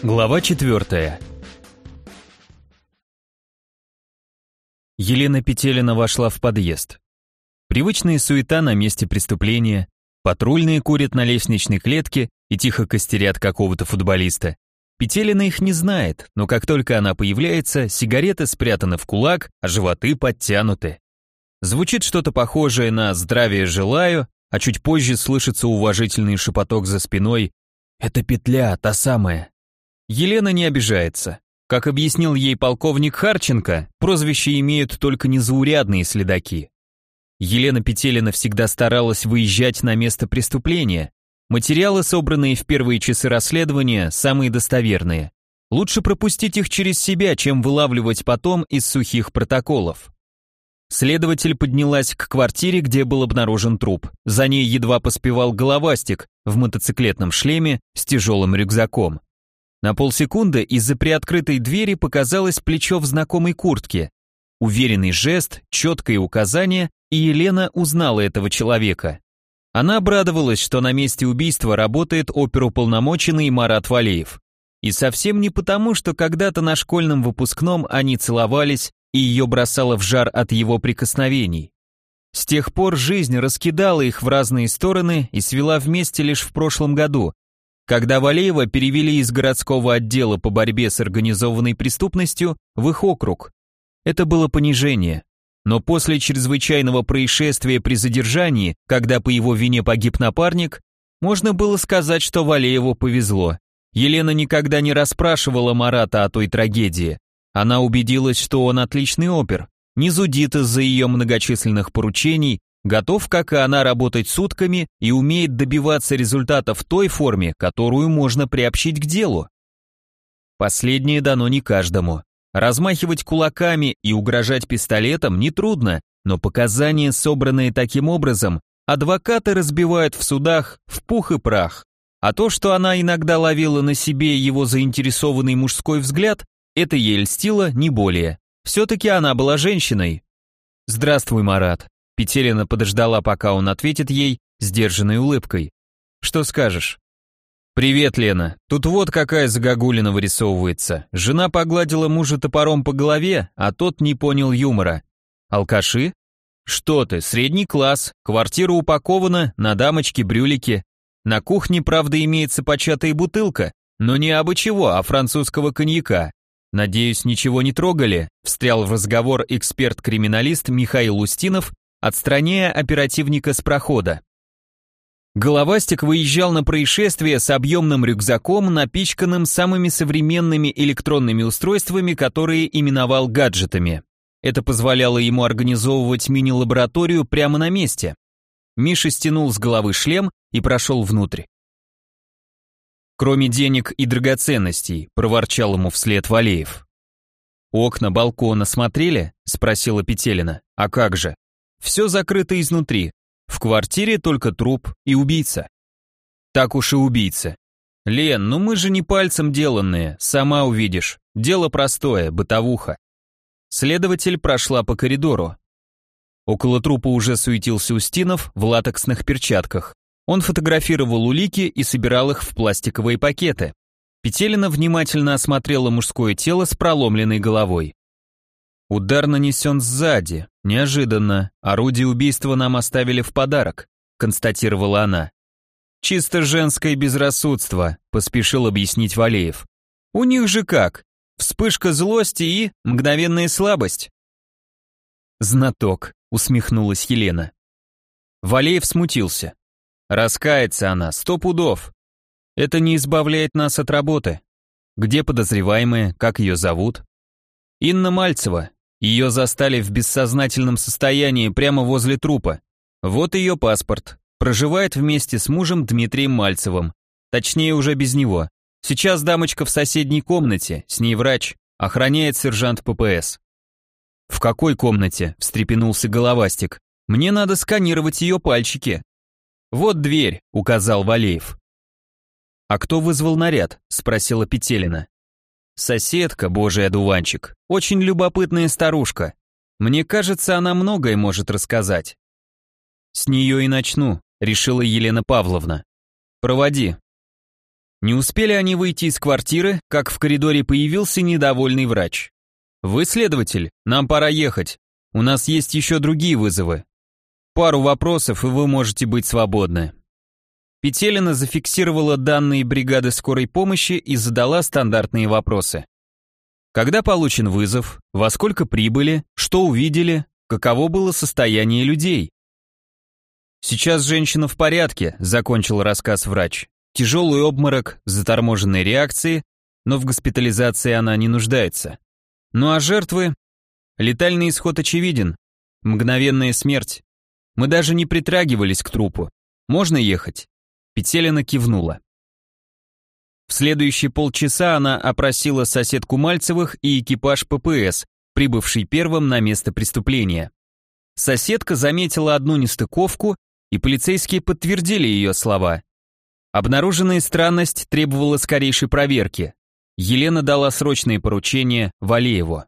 Глава четвертая. Елена Петелина вошла в подъезд. Привычная суета на месте преступления, патрульные курят на лестничной клетке и тихо костерят какого-то футболиста. Петелина их не знает, но как только она появляется, сигареты спрятаны в кулак, а животы подтянуты. Звучит что-то похожее на «здравия желаю», а чуть позже слышится уважительный шепоток за спиной «Это петля, та самая». Елена не обижается. Как объяснил ей полковник Харченко, прозвище имеют только незаурядные следаки. Елена Петелина всегда старалась выезжать на место преступления. Материалы, собранные в первые часы расследования, самые достоверные. Лучше пропустить их через себя, чем вылавливать потом из сухих протоколов. Следователь поднялась к квартире, где был обнаружен труп. За ней едва поспевал головастик в мотоциклетном шлеме с тяжелым рюкзаком. На полсекунды из-за приоткрытой двери показалось плечо в знакомой куртке. Уверенный жест, четкое указание, и Елена узнала этого человека. Она обрадовалась, что на месте убийства работает оперуполномоченный Марат Валеев. И совсем не потому, что когда-то на школьном выпускном они целовались, и ее бросало в жар от его прикосновений. С тех пор жизнь раскидала их в разные стороны и свела вместе лишь в прошлом году, когда Валеева перевели из городского отдела по борьбе с организованной преступностью в их округ. Это было понижение. Но после чрезвычайного происшествия при задержании, когда по его вине погиб напарник, можно было сказать, что Валееву повезло. Елена никогда не расспрашивала Марата о той трагедии. Она убедилась, что он отличный опер, не зудит из-за ее многочисленных поручений готов, как и она, работать сутками и умеет добиваться результата в той форме, которую можно приобщить к делу. Последнее дано не каждому. Размахивать кулаками и угрожать пистолетом нетрудно, но показания, собранные таким образом, адвокаты разбивают в судах в пух и прах. А то, что она иногда ловила на себе его заинтересованный мужской взгляд, это ей льстило не более. Все-таки она была женщиной. «Здравствуй, Марат», Петелина подождала, пока он ответит ей, сдержанной улыбкой. «Что скажешь?» «Привет, Лена. Тут вот какая загогулина вырисовывается. Жена погладила мужа топором по голове, а тот не понял юмора. Алкаши? Что ты, средний класс, квартира упакована, на дамочке брюлики. На кухне, правда, имеется початая бутылка, но не абы чего, а французского коньяка. Надеюсь, ничего не трогали?» Встрял в разговор эксперт-криминалист Михаил Устинов отстраняя оперативника с прохода. Головастик выезжал на происшествие с объемным рюкзаком, напичканным самыми современными электронными устройствами, которые именовал гаджетами. Это позволяло ему организовывать мини-лабораторию прямо на месте. Миша стянул с головы шлем и прошел внутрь. «Кроме денег и драгоценностей», — проворчал ему вслед Валеев. «Окна балкона смотрели?» — спросила Петелина. «А как же?» Все закрыто изнутри. В квартире только труп и убийца. Так уж и убийца. Лен, ну мы же не пальцем деланные, сама увидишь. Дело простое, бытовуха. Следователь прошла по коридору. Около трупа уже суетился Устинов в латексных перчатках. Он фотографировал улики и собирал их в пластиковые пакеты. Петелина внимательно осмотрела мужское тело с проломленной головой. Удар нанесен сзади. Неожиданно. Орудие убийства нам оставили в подарок, констатировала она. Чисто женское безрассудство, поспешил объяснить Валеев. У них же как? Вспышка злости и мгновенная слабость. Знаток, усмехнулась Елена. Валеев смутился. Раскается она, сто пудов. Это не избавляет нас от работы. Где подозреваемые, как ее зовут? Инна Мальцева, ее застали в бессознательном состоянии прямо возле трупа. Вот ее паспорт. Проживает вместе с мужем Дмитрием Мальцевым. Точнее, уже без него. Сейчас дамочка в соседней комнате, с ней врач, охраняет сержант ППС. «В какой комнате?» – встрепенулся головастик. «Мне надо сканировать ее пальчики». «Вот дверь», – указал Валеев. «А кто вызвал наряд?» – спросила Петелина. Соседка, божий одуванчик, очень любопытная старушка. Мне кажется, она многое может рассказать. С нее и начну, решила Елена Павловна. Проводи. Не успели они выйти из квартиры, как в коридоре появился недовольный врач. «Вы следователь, нам пора ехать. У нас есть еще другие вызовы. Пару вопросов, и вы можете быть свободны». Петелина зафиксировала данные бригады скорой помощи и задала стандартные вопросы. Когда получен вызов, во сколько прибыли, что увидели, каково было состояние людей? Сейчас женщина в порядке, закончил рассказ врач. Тяжелый обморок, заторможенные реакции, но в госпитализации она не нуждается. Ну а жертвы? Летальный исход очевиден. Мгновенная смерть. Мы даже не притрагивались к трупу. Можно ехать? Петелина кивнула. В следующие полчаса она опросила соседку Мальцевых и экипаж ППС, прибывший первым на место преступления. Соседка заметила одну нестыковку, и полицейские подтвердили ее слова. Обнаруженная странность требовала скорейшей проверки. Елена дала срочное поручение Валееву.